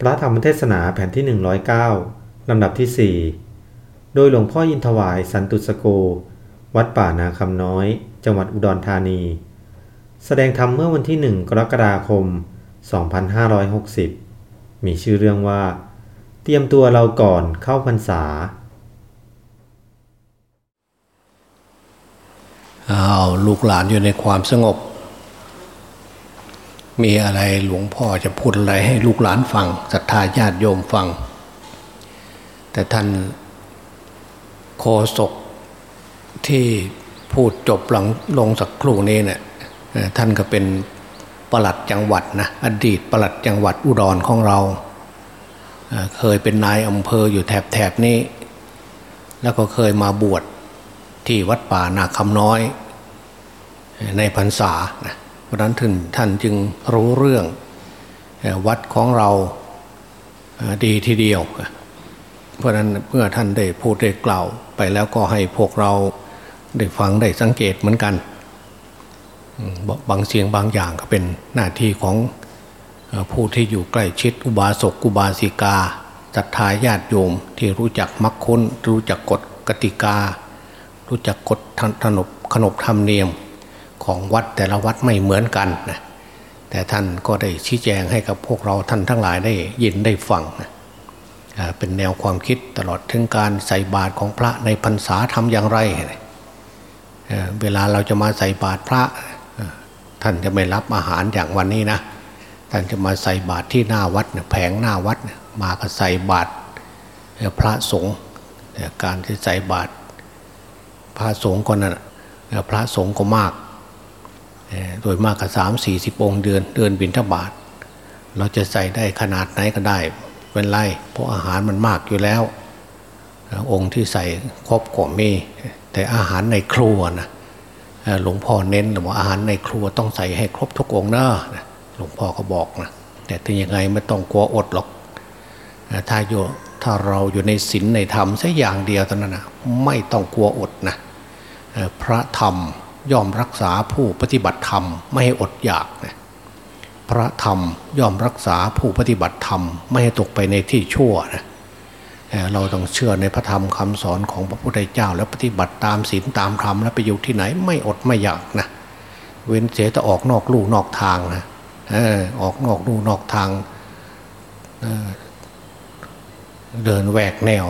พระธรรมเทศนาแผ่นที่ 109 ลำดับที่ 4 โดยหลวงพ่อยินถวายสันตุสโก วัดป่านาคำน้อย จังหวัดอุดรธานี แสดงธรรมเมื่อวันที่ 1 กรกฎาคม 2560 มีชื่อเรื่องว่า เตรียมตัวเราก่อนเข้าพรรษาอ้าวลูกหลานอยู่ในความสงบ มีอะไรหลวงพ่อจะพูดอะไรให้ลูกหลานฟังศรัทธาญาติโยมฟัง แต่ท่านโคศกที่พูดจบหลังลงสักครู่นี้เนี่ยท่านก็เป็นปลัดจังหวัดนะอดีตปลัดจังหวัดอุดรของเราเอ่อเคยเป็นนายอำเภออยู่แถบแถบนี้ แล้วก็เคยมาบวชที่วัดป่านาคำน้อยในพรรษานะ เพราะนั้นท่านท่านจึงรู้เรื่องวัดของเราดีทีเดียว เพราะนั้นเมื่อท่านได้พูดได้กล่าว ไปแล้วก็ให้พวกเราได้ฟังได้สังเกตเหมือนกัน บางเสียงบางอย่างก็เป็นหน้าที่ของผู้ที่อยู่ใกล้ชิดอุบาสกอุบาสิกาศรัทธาญาติโยมที่รู้จักมรรคค้นรู้จักกฎกติกา รู้จักกฎขนบขนบธรรมเนียม ของวัดแต่ละวัดไม่เหมือนกันนะแต่ท่านก็ได้ชี้แจงให้กับพวกเราท่านทั้งหลายได้ยินได้ฟังนะเป็นแนวความคิดตลอดถึงการใส่บาตรของพระในพรรษาทำอย่างไร เวลาเราจะมาใส่บาตรพระ ท่านจะไม่รับอาหารอย่างวันนี้นะท่านจะมาใส่บาตรที่หน้าวัดแผงหน้าวัดมาก็ใส่บาตรพระสงฆ์การที่ใส่บาตรพระสงฆ์ก็นั่นพระสงฆ์ก็มาก โดยมากก็สามสี่สิบองค์เดือนเดือนบินทบาท เราจะใส่ได้ขนาดไหนก็ได้เป็นไร เพราะอาหารมันมากอยู่แล้ว องค์ที่ใส่ครบก็มี แต่อาหารในครัวนะหลวงพ่อเน้นว่าอาหารในครัวต้องใส่ให้ครบทุกองค์นะหลวงพ่อก็บอกนะแต่ถึงยังไงไม่ต้องกลัวอดหรอกถ้าอยู่ถ้าเราอยู่ในศีลในธรรมสักอย่างเดียวเท่านั้นนะไม่ต้องกลัวอดนะพระธรรม ย่อมรักษาผู้ปฏิบัติธรรมไม่ให้อดอยากนะพระธรรมย่อมรักษาผู้ปฏิบัติธรรมไม่ให้ตกไปในที่ชั่วนะเราต้องเชื่อในพระธรรมคำสอนของพระพุทธเจ้า และปฏิบัติตามศีลตามธรรมและไปอยู่ที่ไหนไม่อดไม่อยากนะเว้นเสียแต่ออกนอกลู่นอกทางนะออกนอกลู่นอกทางเดินแหวกแนว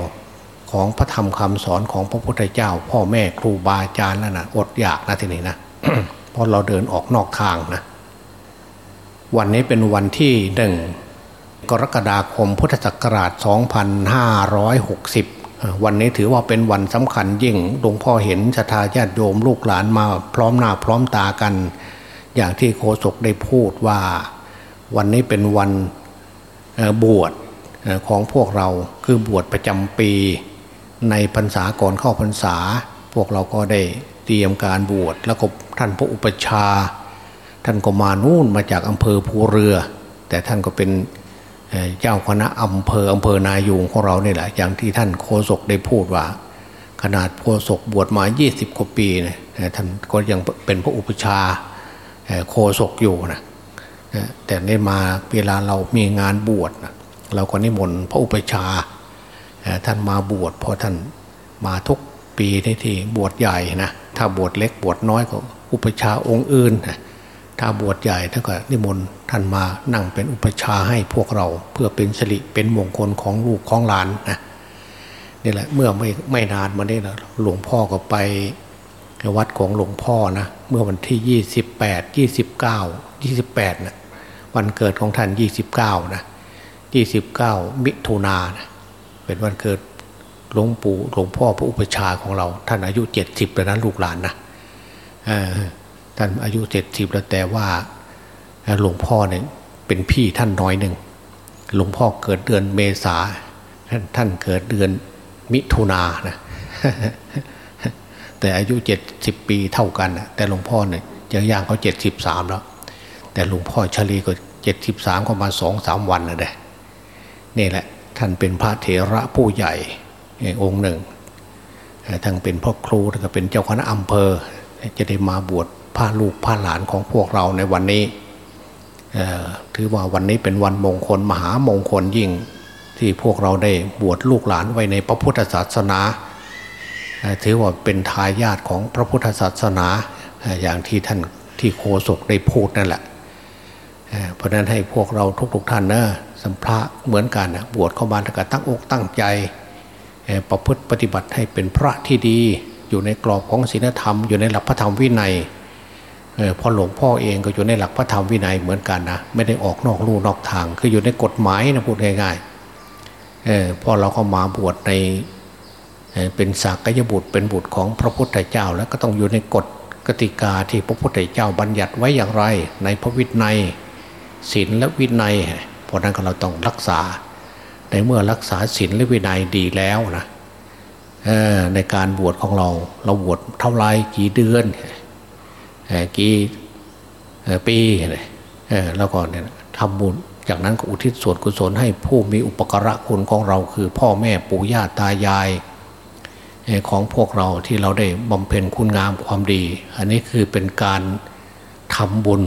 ของพระธรรมคำสอนของพระพุทธเจ้า พ่อแม่ครูบาอาจารย์แล้วนะอดอยากนะทีนี้นะเพราะเราเดินออกนอกทางนะวันนี้เป็นวันที่หนึ่งกรกฎาคมพุทธศักราช 2560 วันนี้ถือว่าเป็นวันสำคัญยิ่งหลวงพ่อเห็นชาทาญาติโยมลูกหลานมาพร้อมหน้าพร้อมตากัน อย่างที่โฆษกได้พูดว่าวันนี้เป็นวันบวชของพวกเราคือบวชประจำปี ในพรรษาก่อนเข้าพรรษา พวกเราก็ได้เตรียมการบวชแล้วก็ท่านพระอุปชา ท่านก็มานู่นมาจากอำเภอภูเรือ แต่ท่านก็เป็นเจ้าคณะอำเภออำเภอนายูงของเราเนี่ยแหละอย่างที่ท่านโฆษกได้พูดว่า ขนาดโฆษกบวชมา 20กว่าปีเนี่ยท่านก็ยังเป็นพระอุปชาโฆษกอยู่นะแต่ได้มาเวลาเรามีงานบวชนะเราก็นิมนต์พระอุปชา ท่านมาบวชพราะท่านมาทุกปีในที่บวชใหญ่นะถ้าบวชเล็กบวชน้อยก็อุปชาองค์อื่นนะถ้าบวชใหญ่ท่านก็นิมนต์ท่านมานั่งเป็นอุปชาให้พวกเราเพื่อเป็นสิริเป็นมงคลของลูกของหลานนะนี่แหละเมื่อไม่ไม่นานมานี้นะหลวงพ่อก็ไปวัดของหลวงพ่อนะเมื่อวันที่ 28 29 28นะวันเกิดของท่าน 29นะ29 มิถุนานะ เป็นวันเกิดหลวงปู่หลวงพ่อพระอุปชาของเรา ท่านอายุ70แล้วนะลูกหลานนะท่านอายุ70แล้วแต่ว่าหลวงพ่อเนี่ยเป็นพี่ท่านน้อยหนึ่งหลวงพ่อเกิดเดือนเมษาท่านท่านเกิดเดือนมิถุนานะแต่อายุเจ็ดสิบปีเท่ากันนะแต่หลวงพ่อเนี่ยยังย่างเขาเจ็ดสิบสามแล้ว แต่หลวงพ่อชลีก็เจ็ดสิบสามก็มาสองสามวันนะเด้นี่แหละ ท่านเป็นพระเถระผู้ใหญ่องค์หนึ่งทั้งเป็นพ่อครูทั้งเป็นเจ้าคณะอำเภอ จะได้มาบวชพาลูกพาหลานของพวกเราในวันนี้ถือว่าวันนี้เป็นวันมงคลมหามงคลยิ่งที่พวกเราได้บวชลูกหลานไว้ในพระพุทธศาสนา ถือว่าเป็นทายาทของพระพุทธศาสนาอย่างที่ท่านที่โคศกได้พูดนั่นแหละเพราะนั้นให้พวกเราทุกๆทท่านนะ สัมภะเหมือนกันนะบวชเข้ามาแล้วก็ตั้งอกตั้งใจประพฤติปฏิบัติให้เป็นพระที่ดี อยู่ในกรอบของศีลธรรม อยู่ในหลักพระธรรมวินัยพอหลวงพ่อเองก็อยู่ในหลักพระธรรมวินัยเหมือนกันนะไม่ได้ออกนอกลู่นอกทาง คืออยู่ในกฎหมายนะพูดง่ายๆพอเราก็มาบวชในเป็นสากยบุตรเป็นบุตรของพระพุทธเจ้า แล้วก็ต้องอยู่ในกฎกติกาที่พระพุทธเจ้าบัญญัติไว้อย่างไร ในพระวินัยศีลและวินัย เพราะนั้นก็เราต้องรักษา ในเมื่อรักษาศีลและวินัยดีแล้วนะในการบวชของเรา เราบวชเท่าไรกี่เดือนกี่ปีแล้วก็เนี่ยทำบุญจากนั้นก็อุทิศส่วนกุศลให้ผู้มีอุปการะคุณของเราคือพ่อแม่ปู่ย่าตายายของพวกเราที่เราได้บำเพ็ญคุณงามความดี อันนี้คือเป็นการทำบุญ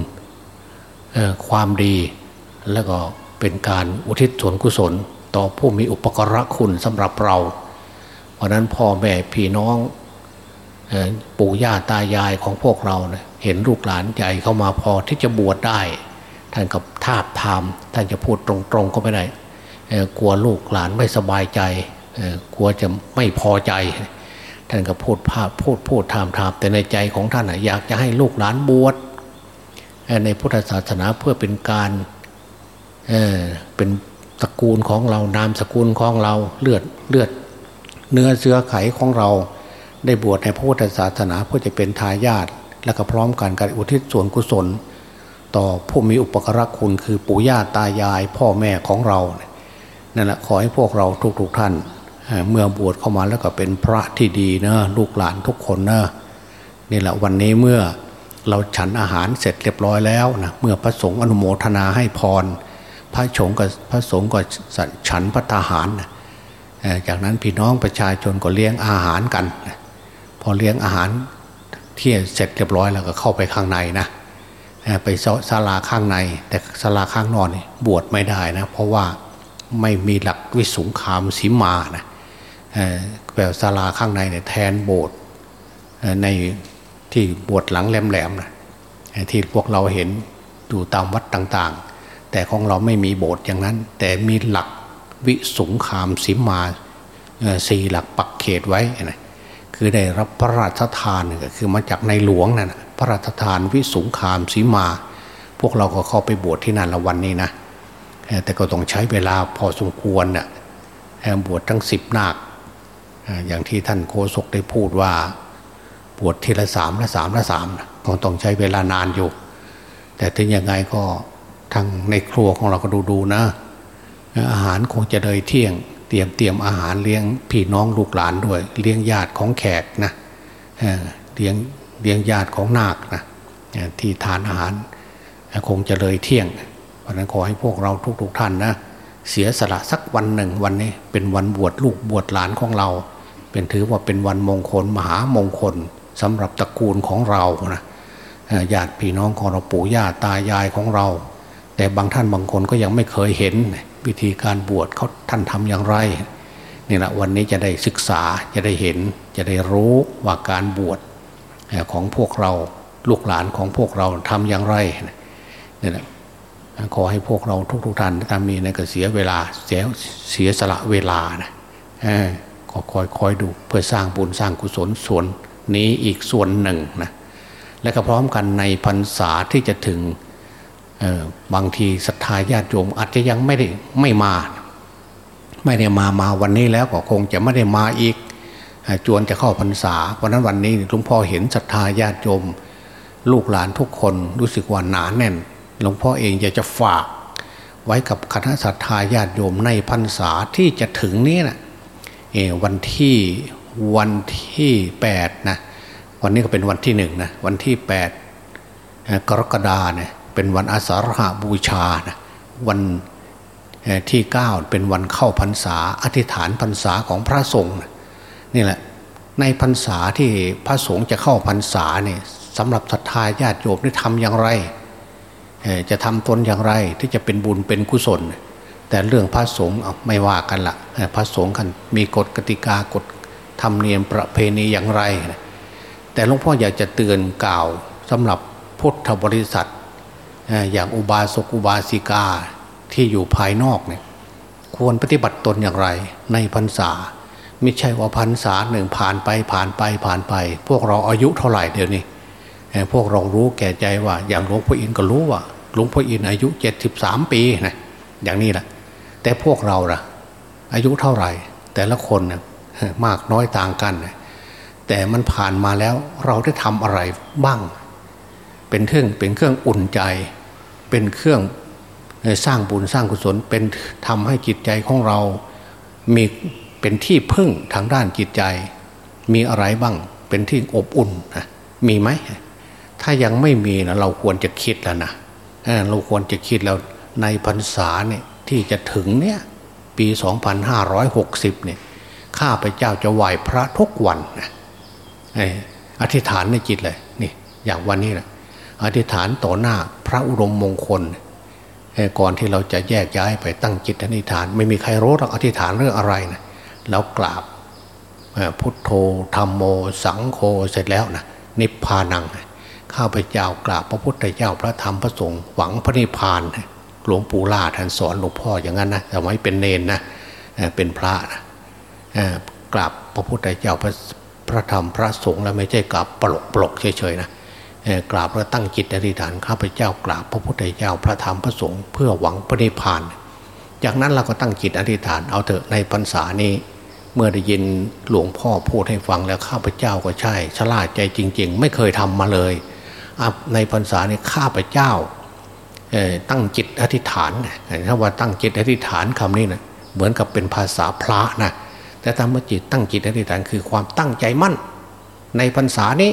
ความดีแล้วก็ เป็นการอุทิศส่วนกุศล ต่อผู้มีอุปกระคุณสำหรับเรา เพราะนั้นพ่อแม่พี่น้องปู่ย่าตายายของพวกเราเเห็นลูกหลานใหญ่เข้ามาพอที่จะบวชได้ ท่านกับทาบทาม ท่านจะพูดตรงๆก็ไม่ได้กลัวลูกหลานไม่สบายใจกลัวจะไม่พอใจ ท่านก็พูดภาพพูดพูดทามทามแต่ในใจของท่านอยากจะให้ลูกหลานบวชในพุทธศาสนาเพื่อเป็นการ เเป็นตระกูลของเรานามสกุลของเราเลือดเลือด เนื้อเสื้อไขของเรา ได้บวชในพระพุทธศาสนาเพื่อจะเป็นทายาทและก็พร้อมกันการอุทิศส่วนกุศล ต่อผู้มีอุปการะคุณคือปู่ย่าตายายพ่อแม่ของเรานั่นแหละขอให้พวกเราทุกๆทท่าน เมื่อบวชเข้ามาแล้วก็เป็นพระที่ดีนะลูกหลานทุกคนนะนี่แหละวันนี้เมื่อเราฉันอาหารเสร็จเรียบร้อยแล้วนะเมื่อพระสงฆ์อนุโมทนาให้พร พระสงฆ์กับพระสงฆ์ก็ฉันพระทหาร จากนั้นพี่น้องประชาชนก็เลี้ยงอาหารกัน พอเลี้ยงอาหารเที่ยเสร็จเรียบร้อยแล้วก็เข้าไปข้างในนะไปศาลาข้างใน แต่ศาลาข้างนอนนี่บวชไม่ได้นะ เพราะว่าไม่มีหลักวิสุงคามสีมานะแบบศาลาข้างในเนี่ยแทนโบสถ์ในที่บวชหลังแหลมๆนะที่พวกเราเห็นอยู่ตามวัดต่างๆ แต่ของเราไม่มีโบสถ์อย่างนั้น แต่มีหลักวิสุงคามสิมาสี่หลักปักเขตไว้นะคือได้รับพระราชทานก็คือมาจากในหลวงนั่นพระราชทานวิสุงคามสีมา พวกเราก็เข้าไปบวชที่นั่นละวันนี้นะแต่ก็ต้องใช้เวลาพอสมควรนะ่ะบวชทั้งสิบนาคอย่างที่ท่านโคศกได้พูดว่าบวชทีละสามละสามละสามคงต้องใช้เวลานานอยู่ แต่ถึงยังไงก็ ทางในครัวของเราก็ดูดูนะ อาหารคงจะเลยเที่ยง เตรียมเตรียมอาหารเลี้ยงพี่น้องลูกหลานด้วย เลี้ยงญาติของแขกนะเลี้ยงเลี้ยงญาติของนาคนะที่ทานอาหารคงจะเลยเที่ยง เพราะนั้นขอให้พวกเราทุกๆทท่านนะเสียสละสักวันหนึ่งวันนี้ เป็นวันบวชลูกบวชหลานของเรา เป็นถือว่าเป็นวันมงคลมหามงคลสำหรับตระกูลของเรานะญาติพี่น้องของเราปู่ย่าตายายของเรา แต่บางท่านบางคนก็ยังไม่เคยเห็นวิธีการบวชเขาท่านทำอย่างไรนี่แหละวันนี้จะได้ศึกษาจะได้เห็น จะได้รู้ว่าการบวชของพวกเราลูกหลานของพวกเราทำอย่างไรนี่แหละขอให้พวกเราทุกๆท่านถ้ามีในก็เสียเวลาเสียเสียสละเวลานะขอคอยคอยดูเพื่อสร้างบุญสร้างกุศลส่วนนี้อีกส่วนหนึ่งนะและก็พร้อมกันในพรรษาที่จะถึง บางทีศรัทธาญาติโยมอาจจะยังไม่ได้ไม่มา ไม่ได้มามาวันนี้แล้วก็คงจะไม่ได้มาอีกจวนจะเข้าพรรษาเพราะนั้นวันนี้หลวงพ่อเห็นศรัทธาญาติโยมลูกหลานทุกคนรู้สึกว่าหนาแน่นหลวงพ่อเองอยากจะฝาก ไว้กับคณะศรัทธาญาติโยมในพรรษาที่จะถึงนี้นะเอวันที่วันที่แปดนะวันนี้ก็เป็นวันที่หนึ่งนะวันที่แปดกรกฎาเนี่ย เป็นวันอาสาฬหาบูชานะวันที่เก้าเป็นวันเข้าพรรษา อธิษฐานพรรษาของพระสงฆ์นี่แหละในพรรษาที่พระสงฆ์จะเข้าพรรษาเนี่ยสำหรับศรัทธาญาติโยมได้ทำอย่างไร จะทำตนอย่างไรที่จะเป็นบุญเป็นกุศล แต่เรื่องพระสงฆ์ไม่ว่ากันละพระสงฆ์กันมีกฎกติกากฎธรรมเนียมประเพณีอย่างไร แต่หลวงพ่ออยากจะเตือนกล่าวสำหรับพุทธบริษัท อย่างอุบาสกอุบาสิกาที่อยู่ภายนอกเนี่ยควรปฏิบัติตนอย่างไร ในพรรษาไม่ใช่ว่าพรรษาหนึ่งผ่านไปผ่านไปผ่านไป พวกเราอายุเท่าไหร่เดี๋ยวนี้พวกเรารู้แก่ใจว่า อย่างหลวงพ่ออินก็รู้ว่าหลวงพ่ออินอายุเจ็ดสิบสามปีนะอย่างนี้แหละแต่พวกเราล่ะ อายุเท่าไหร่ แต่ละคนนะมากน้อยต่างกันนะแต่มันผ่านมาแล้วเราได้ทำอะไรบ้าง เป็นเครื่องเป็นเครื่องอุ่นใจ เป็นเครื่องสร้างบุญสร้างกุศลเป็นทำให้จิตใจของเรา มีเป็นที่พึ่งทางด้านจิตใจ มีอะไรบ้างเป็นที่อบอุ่นนะมีไหมถ้ายังไม่มีนะเราควรจะคิดแล้วนะเราควรจะคิดแล้วในพรรษาเนี่ยที่จะถึงเนี่ยปี 2560เนี่ยข้าพเจ้าจะไหว้พระทุกวันนะอธิษฐานในจิตเลยนี่อย่างวันนี้แหละ อธิษฐานต่อหน้าพระอุรมมงคลก่อนที่เราจะแยกย้ายไปตั้งจิตอธิษฐาน ไม่มีใครรู้หรอกอธิษฐานเรื่องอะไรนะแล้วกราบพุทโธธรรมโม สังโฆเสร็จแล้วนะนิพพานัง ข้าพเจ้ากราบพระพุทธเจ้าพระธรรมพระสงฆ์หวังพระนิพพาน หลวงปู่ล่าท่านสอนหลวงพ่ออย่างนั้นนะแต่ไม่เป็นเนนนะเป็นพระนะกราบพระพุทธเจ้าพระพระธรรมพระสงฆ์แล้วไม่ใช่กราบปลกปลกเฉยๆนะ กราบแล้วตั้งจิตอธิษฐานข้าพเจ้ากราบพระพุทธเจ้าพระธรรมพระสงฆ์เพื่อหวังพระนิพพาน จากนั้นเราก็ตั้งจิตอธิษฐานเอาเถอะในพรรษานี้ เมื่อได้ยินหลวงพ่อพูดให้ฟังแล้วข้าพเจ้าก็ใช่ฉลาดใจจริง ๆ ไม่เคยทำมาเลยในพรรษานี้ข้าพเจ้าตั้งจิตอธิษฐานถ้าว่าตั้งจิตอธิษฐานคำนี้นะเหมือนกับเป็นภาษาพระนะแต่ธรรมจิตตั้งจิตอธิษฐานคือความตั้งใจมั่น ในพรรษานี้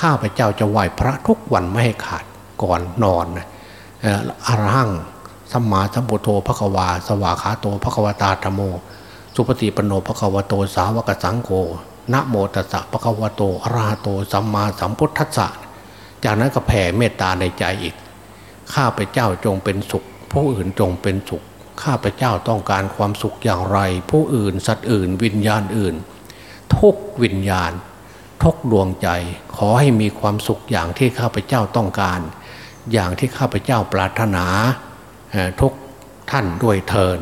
ข้าพเจ้าจะไหว้พระทุกวันไม่ให้ขาดก่อนนอนนะอรหังสัมมาสัมพุทโธพระควา สวาขาโตพระควตาธโม สุปฏิปโนพระควโตสาวกสังโฆนะโมตัสสะพระควโตอรหโตสัมมาสัมพุทธัสสะจากนั้นก็แผ่เมตตาในใจอีก ข้าพเจ้าจงเป็นสุข ผู้อื่นจงเป็นสุข ข้าพเจ้าต้องการความสุขอย่างไร ผู้อื่นสัตว์อื่น วิญญาณอื่น ทุกวิญญาณ ทุกดวงใจ ขอให้มีความสุขอย่างที่ข้าพเจ้าต้องการ อย่างที่ข้าพเจ้าปรารถนาทุกท่านด้วยเทิน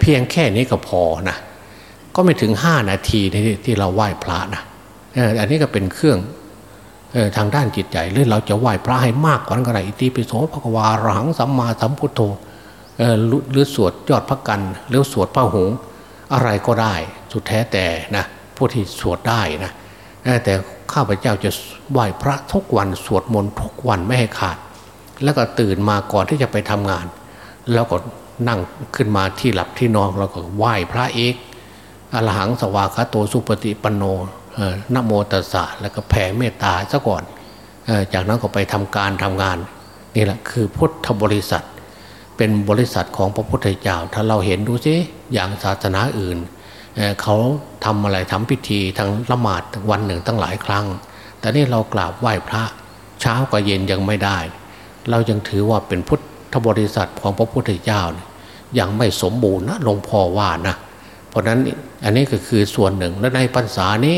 เพียงแค่นี้ก็พอนะก็ไม่ถึงห้านาทีที่เราไหว้พระนะอันนี้ก็เป็นเครื่องทางด้านจิตใจหรือเราจะไหว้พระให้มากกว่านั้นก็ได้อิติปิโสภควาหังสัมมาสัมพุทโธหรือสวดยอดพระกันหรือสวดพระหงอะไรก็ได้ สุดแท้แต่นะผู้ที่สวดได้นะ แต่ข้าพเจ้าจะไหว้พระทุกวันสวดมนต์ทุกวันไม่ให้ขาด แล้วก็ตื่นมาก่อนที่จะไปทำงาน แล้วก็นั่งขึ้นมาที่หลับที่นอนแล้วก็ไหว้พระเอกอรหังสวากาโตสุปฏิปันโนนโมตัสสะแล้วก็แผ่เมตตาซะก่อน จากนั้นก็ไปทำการทำงาน นี่แหละคือพุทธบริษัท เป็นบริษัทของพระพุทธเจ้า ถ้าเราเห็นดูสิอย่างศาสนาอื่น เขาทำอะไรทำพิธีทั้งละหมาดวันหนึ่งตั้งหลายครั้ง แต่นี่เรากราบไหว้พระเช้ากับเย็นยังไม่ได้ เรายังถือว่าเป็นพุทธบริษัทของพระพุทธเจ้ายังไม่สมบูรณ์นะหลวงพ่อว่านะ เพราะนั้นอันนี้ก็คือส่วนหนึ่งและในพรรษานี้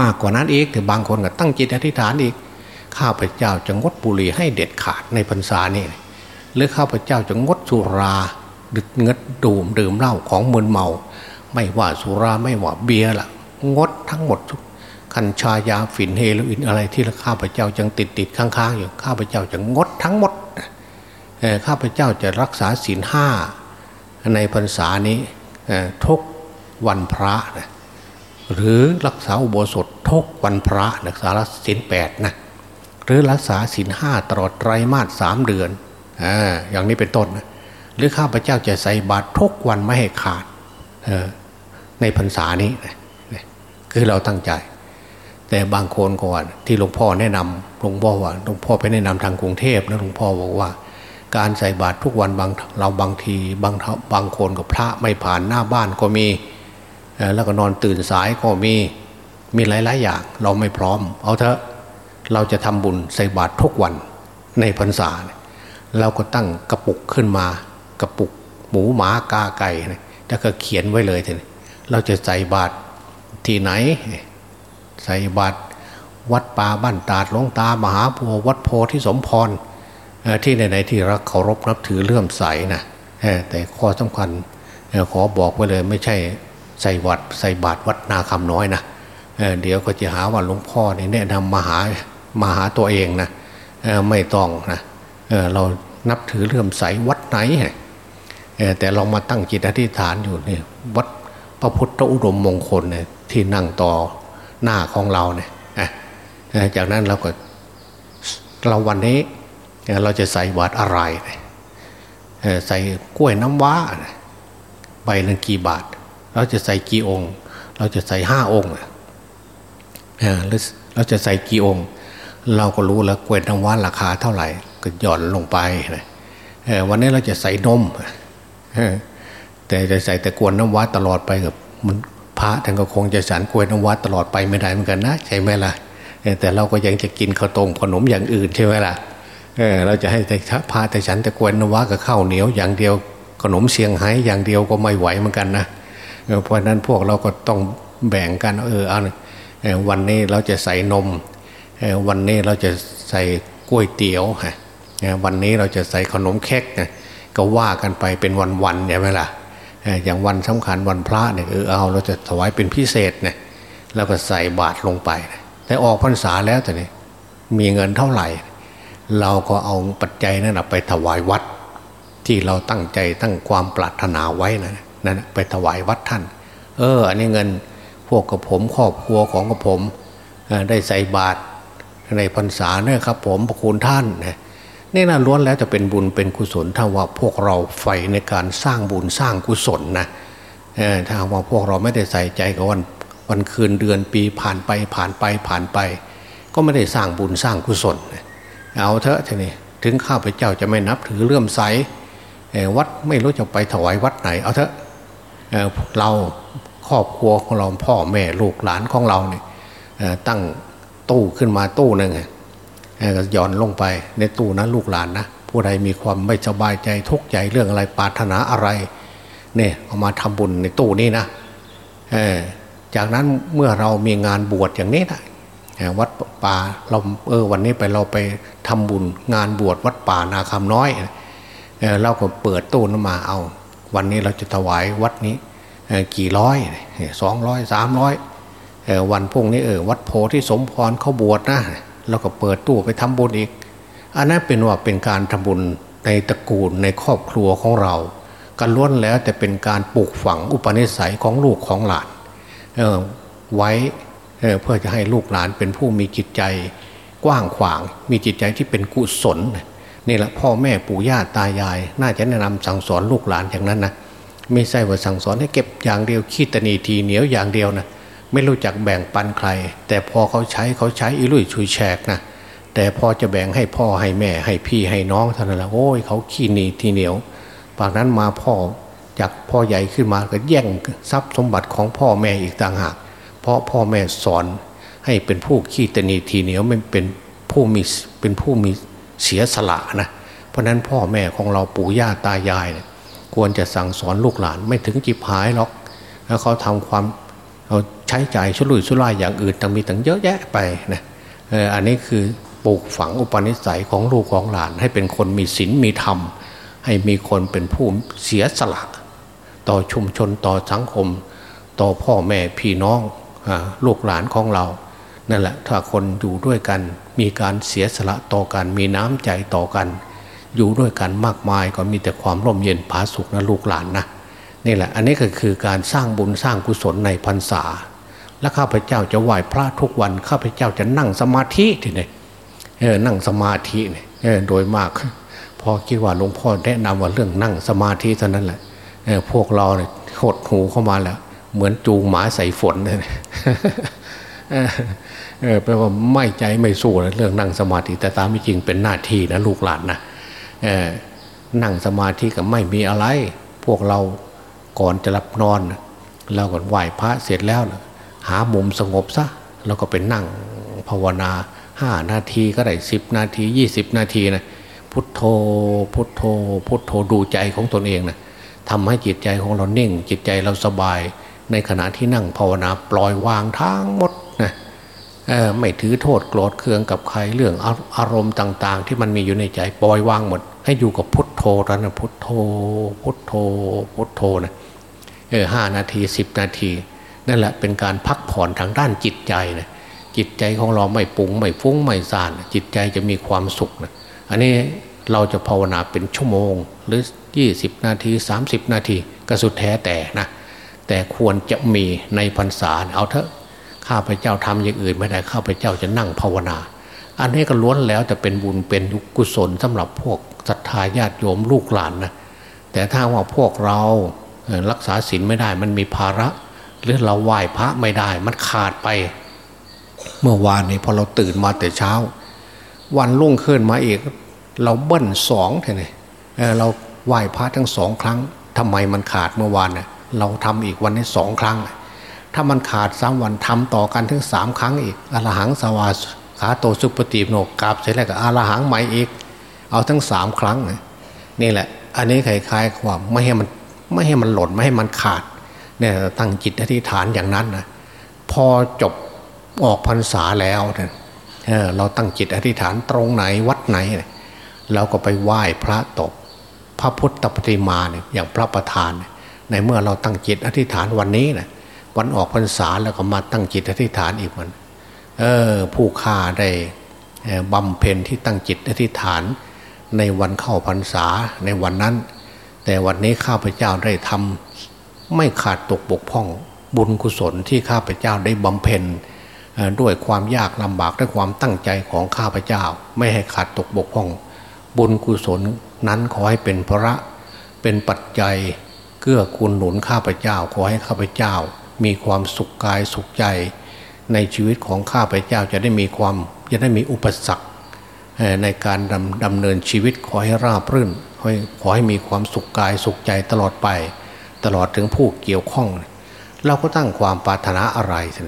มากกว่านั้นอีกถึงบางคนก็ตั้งจิตอธิษฐานอีกข้าพเจ้าจะงดบุหรี่ให้เด็ดขาดในพรรษานี้หรือข้าพเจ้าจะงดสุราดึกเงดดื่มดื่มเหล้าของมึนเมา ไม่ว่าสุราไม่ว่าเบียร์ละงดทั้งหมดกัญชายาฝิ่นเฮโรอีนอะไรที่ข้าพเจ้ายังติดติดค้างๆอยู่ข้าพเจ้าจะงดทั้งหมดข้าพเจ้าจะรักษาศีลห้าในพรรษานี้ทุกวันพระนะหรือรักษาอุโบสถทุกวันพระรักษาศีลแปดนะหรือรักษาศีลห้าตลอดไตรมาสสามเดือนออย่างนี้เป็นต้นนะหรือข้าพเจ้าจะใส่บาตรทุกวันไม่ให้ขาด ในพรรษานี้คือเราตั้งใจ แต่บางคนก็ว่าที่หลวงพ่อแนะนำหลวงพ่อว่าหลวงพ่อไปแนะนำทางกรุงเทพนะหลวงพ่อบอกว่า การใส่บาตรทุกวันบางเราบางทีบางบางคนกับพระไม่ผ่านหน้าบ้านก็มีแล้วก็นอนตื่นสายก็มีมีหลาย ๆ อย่าง เราไม่พร้อม เอาเถอะเราจะทำบุญใส่บาตรทุกวันในพรรษาเราก็ตั้งกระปุกขึ้นมากระปุกหมูหมากาไก่แล้วก็เขียนไว้เลยทีนี้ เราจะใส่บาตรที่ไหน ใส่บาตรวัดป่าบ้านตาดหลวงตามหาบัววัดโพธิสมพรที่ไหนๆที่รักเคารพนับถือเลื่อมใสนะแต่ข้อสำคัญขอบอกไว้เลยไม่ใช่ใส่วัดใส่บาตรวัดนาคำน้อยนะเเดี๋ยวก็จะหาว่าหลวงพ่อนี่แนะนำมาหามาหาตัวเองนะไม่ต้องนะเเรานับถือเลื่อมใสวัดไหนแต่เรามาตั้งจิตอธิษฐานอยู่นี่วัด พระพุทธอุดมมงคลเนี่ยที่นั่งต่อหน้าของเราเนี่ยจากนั้นเราก็เราวันนี้เราจะใส่บาตรอะไร ใส่กล้วยน้ำว้าใบหนึ่งกี่บาท เราจะใส่กี่องค์ เราจะใส่ห้าองค์เราจะใส่กี่องค์ เราก็รู้แล้วกล้วยน้ำว้าราคาเท่าไหร่ ก็หย่อนลงไปวันนี้เราจะใส่นม แต่จะใส่แต่กวนน้ำว้าตลอดไปกับมันพระท่านก็คงจะฉันกวยน้ำว้าตลอดไปไม่ได้เหมือนกันนะใช่ไหมล่ะแต่เราก็ยังจะกินข้าวต้มขนมอย่างอื่นใช่ไหมล่ะเออเราจะให้แต่พาแต่ฉันแต่กวนน้ำวะกับข้าวเหนียวอย่างเดียวขนมเสียงไฮ้อย่างเดียวก็ไม่ไหวเหมือนกันนะเพราะนั้นพวกเราก็ต้องแบ่งกันเออเอาวันนี้เราจะใส่นมวันนี้เราจะใส่กล้วยเตี๋ยววันนี้เราจะใส่ขนมเค้กก็ว่ากันไปเป็นวันๆใช่ไหมล่ะ อย่างวันสำคัญวันพระเนี่ยเออเอาเราจะถวายเป็นพิเศษเนี่ยเราก็ใส่บาตรลงไป แต่ออกพรรษาแล้วแต่นี่มีเงินเท่าไหร่ เราก็เอาปัจจัยนั้นไปถวายวัด ที่เราตั้งใจตั้งความปรารถนาไว้นะนั่นไปถวายวัดท่าน เออ อันนี้เงินพวกกับผมครอบครัวของกับผมได้ใส่บาตรในพรรษาเนี่ยครับผมพระคุณท่านนี่ นี่นะล้วนแล้วจะเป็นบุญเป็นกุศล ถ้าว่าพวกเราใฝ่ในการสร้างบุญสร้างกุศลนะถ้าว่าพวกเราไม่ได้ใส่ใจกับวันวันคืนเดือนปีผ่านไปผ่านไปผ่านไป ก็ไม่ได้สร้างบุญสร้างกุศล เอาเถอะทีนี้ถึงข้าพเจ้าจะไม่นับถือเลื่อมใสวัดไม่รู้จะไปถวายวัดไหน เอาเถอะเราครอบครัวของเราพ่อแม่ลูกหลานของเราเนี่ยตั้งตู้ขึ้นมาตู้หนึ่ง ย้อนลงไปในตู้นะลูกหลานนะผู้ใดมีความไม่สบายใจทุกข์ใจเรื่องอะไรปรารถนาอะไรเนี่ยเอามาทำบุญในตู้นี้นะจากนั้นเมื่อเรามีงานบวชอย่างนี้นะวัดป่าเราเออวันนี้ไปเราไปทำบุญงานบวชวัดป่านาคำน้อยเเราก็เปิดตู้นั้มาเอา วันนี้เราจะถวายวัดนี้กี่ร้อยสองร้อยสามร้อยวันพุ่งนี้เออวัดโพที่สมพรเขาบวชนะ เราก็เปิดตู้ไปทำบุญอีก อันนั้นเป็นว่าเป็นการทำบุญในตระกูลในครอบครัวของเรากันล้วนแล้วแต่เป็นการปลูกฝังอุปนิสัยของลูกของหลานไว้เพื่อจะให้ลูกหลานเป็นผู้มีจิตใจกว้างขวาง มีจิตใจที่เป็นกุศลนี่แหละพ่อแม่ปู่ย่าตายาย น่าจะแนะนำสั่งสอนลูกหลานอย่างนั้นนะไม่ใช่ว่าสั่งสอนให้เก็บอย่างเดียวขี้ตนีทีเหนียวอย่างเดียวนะ ไม่รู้จักแบ่งปันใคร แต่พอเขาใช้เขาใช้อิรุยชุยแฉกนะแต่พอจะแบ่งให้พ่อให้แม่ให้พี่ให้น้องเท่านั้นแหละโอ้ยเขาขี้นีทีเหนียวปากนั้นมาพ่อจากพ่อใหญ่ขึ้นมาก็แย่งทรัพย์สมบัติของพ่อแม่อีกต่างหาก เพราะพ่อแม่สอนให้เป็นผู้ขี้ตนีทีเหนียวไม่เป็นผู้มีเป็นผู้มีเสียสละนะเพราะนั้นพ่อแม่ของเราปู่ย่าตายายเนี่ยควรจะสั่งสอนลูกหลานไม่ถึงจิบหายหรอก แล้วเขาทำความ เขาใช้ใจชุลุยชุลายอย่างอื่นต่างมีต่างเยอะแยะไปนะอันนี้คือปลูกฝังอุปนิสัยของลูกของหลาน ให้เป็นคนมีศีลมีธรรม ให้มีคนเป็นผู้เสียสละ ต่อชุมชนต่อสังคม ต่อพ่อแม่พี่น้องลูกหลานของเรานั่นแหละถ้าคนอยู่ด้วยกันมีการเสียสละต่อกันมีน้ำใจต่อกัน อยู่ด้วยกันมากมายก็มีแต่ความร่มเย็นผาสุกนะลูกหลานนะ นี่แหละ อันนี้ก็คือการสร้างบุญสร้างกุศลในพรรษา และข้าพเจ้าจะไหว้พระทุกวันข้าพเจ้าจะนั่งสมาธิทีนี้เออนั่งสมาธิเนี่ยโดยมาก พอคิดว่าหลวงพ่อแนะนำว่าเรื่องนั่งสมาธิเท่านั้นแหละเออพวกเราเนี่ยหดหูเข้ามาแล้ว เหมือนจูงหมาใส่ฝนเลยเออแปลว่าไม่ใจไม่สู้เรื่องนั่งสมาธิแต่ตามไม่จริงเป็นหน้าที่นะลูกหลานนะเออนั่งสมาธิก็ไม่มีอะไร พวกเรา ก่อนจะหลับนอน เราก็ไหว้พระเสร็จแล้วหามุมสงบซะเราก็ไปนั่งภาวนาห้านาทีก็ได้สิบนาทียี่สิบนาทีนะพุทโธพุทโธพุทโธดูใจของตนเองนะทำให้จิตใจของเราเน่ง จิตใจเราสบาย ในขณะที่นั่งภาวนาปล่อยวางทั้งหมดนะไม่ถือโทษโกรธเคืองกับใครเรื่องอารมณ์ต่าง ๆ ที่มันมีอยู่ในใจปล่อยวางหมด ให้อยู่กับพุทโธแล้นะพุทโธพุทโธพุทโธนะ ห้านาทีสิบนาที นั่นแหละเป็นการพักผ่อนทางด้านจิตใจนะจิตใจของเราไม่ปุงไม่ฟุ้งไม่ซ่าน จิตใจจะมีความสุขนะอันนี้เราจะภาวนาเป็นชั่วโมง หรือ 20 นาที 30 นาทีก็สุดแท้แต่นะแต่ควรจะมีในพรรษาเอาเถอะข้าพเจ้าทำอย่างอื่นไม่ได้ข้าพเจ้าจะนั่งภาวนา อันนี้ก็ล้วนแล้วแต่เป็นบุญเป็นกุศลสำหรับพวกศรัทธาญาติโยมลูกหลานนะแต่ถ้าว่าพวกเรา รักษาศีลไม่ได้ มันมีภาระหรือเราไหว้พระไม่ได้ มันขาดไป เมื่อวานนี้พอเราตื่นมาแต่เช้า วันรุ่งขึ้นมาอีก เราเบิ้ลสองเท่านี่เราไหว้พระทั้งสองครั้งทำไมมันขาดเมื่อวานเน่ยเราทำอีกวันนี้สองครั้ง ถ้ามันขาดสามวันทำต่อกันถึงสามครั้งอีกอรหังสวาขาโตสุปฏิโนกราบเสร็จแล้วก็อรหังใหม่อีก เอาทั้งสามครั้งนี่แหละ อันนี้คล้ายๆความไม่ให้มัน ไม่ให้มันหล่นไม่ให้มันขาดเนี่ยตั้งจิตอธิษฐานอย่างนั้นนะพอจบออกพรรษาแล้วเนี่ยเราตั้งจิตอธิษฐานตรงไหนวัดไหนเราก็ไปไหว้พระตกพระพุทธปฏิมาเนี่ยอย่างพระประธาน ในเมื่อเราตั้งจิตอธิษฐานวันนี้นะวันออกพรรษาแล้วก็มาตั้งจิตอธิษฐานอีกมัน เออผู้ฆ่าได้บำเพ็ญที่ตั้งจิตอธิษฐานในวันเข้าพรรษาในวันนั้น แต่วันนี้ข้าพเจ้าได้ทำไม่ขาดตกบกพร่อง บุญกุศลที่ข้าพเจ้าได้บำเพ็ญด้วยความยากลำบากด้วยความตั้งใจของข้าพเจ้า ไม่ให้ขาดตกบกพร่อง บุญกุศลนั้นขอให้เป็นพระเป็นปัจจัยเกื้อกูลหนุนข้าพเจ้า ขอให้ข้าพเจ้า มีความสุขกายสุขใจ ในชีวิตของข้าพเจ้าจะได้มีความจะได้มีอุปสรรคในการดำดำเนินชีวิตขอให้ราบรื่น ขอให้มีความสุขกายสุขใจตลอดไป ตลอดถึงผู้เกี่ยวข้อง เราก็ตั้งความปรารถนาอะไรสิ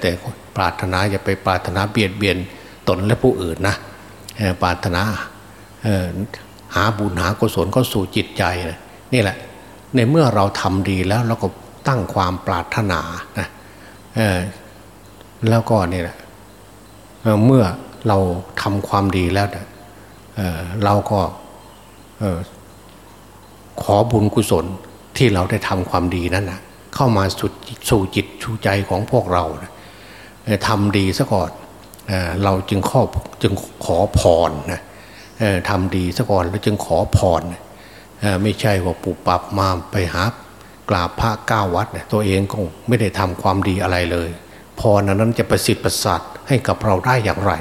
แต่ปรารถนาอย่าไปปรารถนาเบียดเบียนตนและผู้อื่นนะปรารถนาหาบุญหากุศลเข้าสู่จิตใจนะนี่แหละ ในเมื่อเราทำดีแล้วเราก็ตั้งความปรารถนานะแล้วก็นี่แหละเมื่อเราทำความดีแล้วเเราก็ ขอบุญกุศลที่เราได้ทำความดีนั้นนะเข้ามาสู่สู่จิตชูใจของพวกเรานะทำดีซะก่อนเราจึงขอจึงขอพรนะทำดีซะก่อนแล้วจึงขอพรไม่ใช่ว่าปุบปับมาไปหากราบพระก้าวัดตัวเองก็ไม่ได้ทำความดีอะไรเลยพรนั้นจะประสิทธิ์ประสาทให้กับเราได้อย่างไร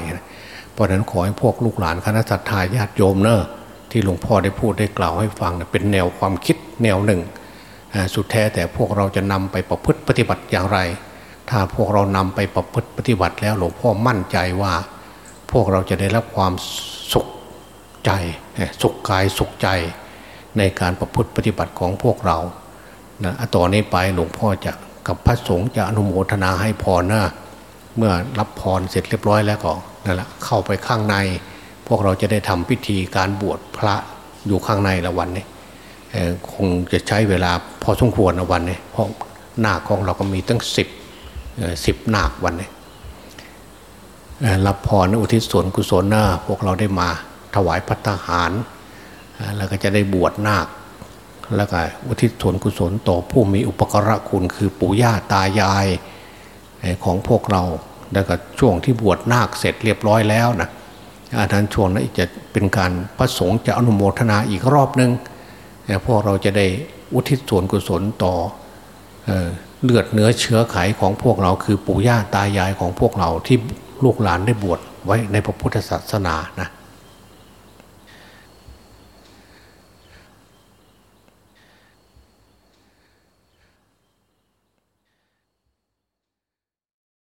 เพราะนั้นขอให้พวกลูกหลานคณะสัตยาญาติโยมเนอะ ที่หลวงพ่อได้พูดได้กล่าวให้ฟังเป็นแนวความคิดแนวหนึ่ง สุดแท้แต่พวกเราจะนำไปประพฤติปฏิบัติอย่างไร ถ้าพวกเรานำไปประพฤติปฏิบัติแล้วหลวงพ่อมั่นใจว่า พวกเราจะได้รับความสุขใจสุขกายสุขใจในการประพฤติปฏิบัติของพวกเรานะต่อนนี้ไปหลวงพ่อจะกับพระสงฆ์จะอนุโมทนาให้พรนะเมื่อรับพรเสร็จเรียบร้อยแล้วก็นั่นแหละเข้าไปข้างใน พวกเราจะได้ทำพิธีการบวชพระอยู่ข้างในละวันนี้คงจะใช้เวลาพอสมควรละวันนี้เพราะหน้าของเราก็มีตั้งสิบสิบหนักวันนี้รับพรอุทิศส่วนกุศลหน้าพวกเราได้มาถวายพัฒหาร แล้วก็จะได้บวชนาค แล้วก็อุทิศส่วนกุศลต่อผู้มีอุปกระคุณคือปู่ย่าตายายของพวกเรา แล้วก็ช่วงที่บวชนาคเสร็จเรียบร้อยแล้วนะ อันนั้นช่วงนั้นจะเป็นการพระสงฆ์จะอนุโมทนาอีกรอบนึงพวกเราจะได้อุทิศส่วนกุศลต่อเลือดเนื้อเชื้อไขของพวกเราคือปู่ย่าตายายของพวกเราที่ลูกหลานได้บวชไว้ในพระพุทธศาสนานะ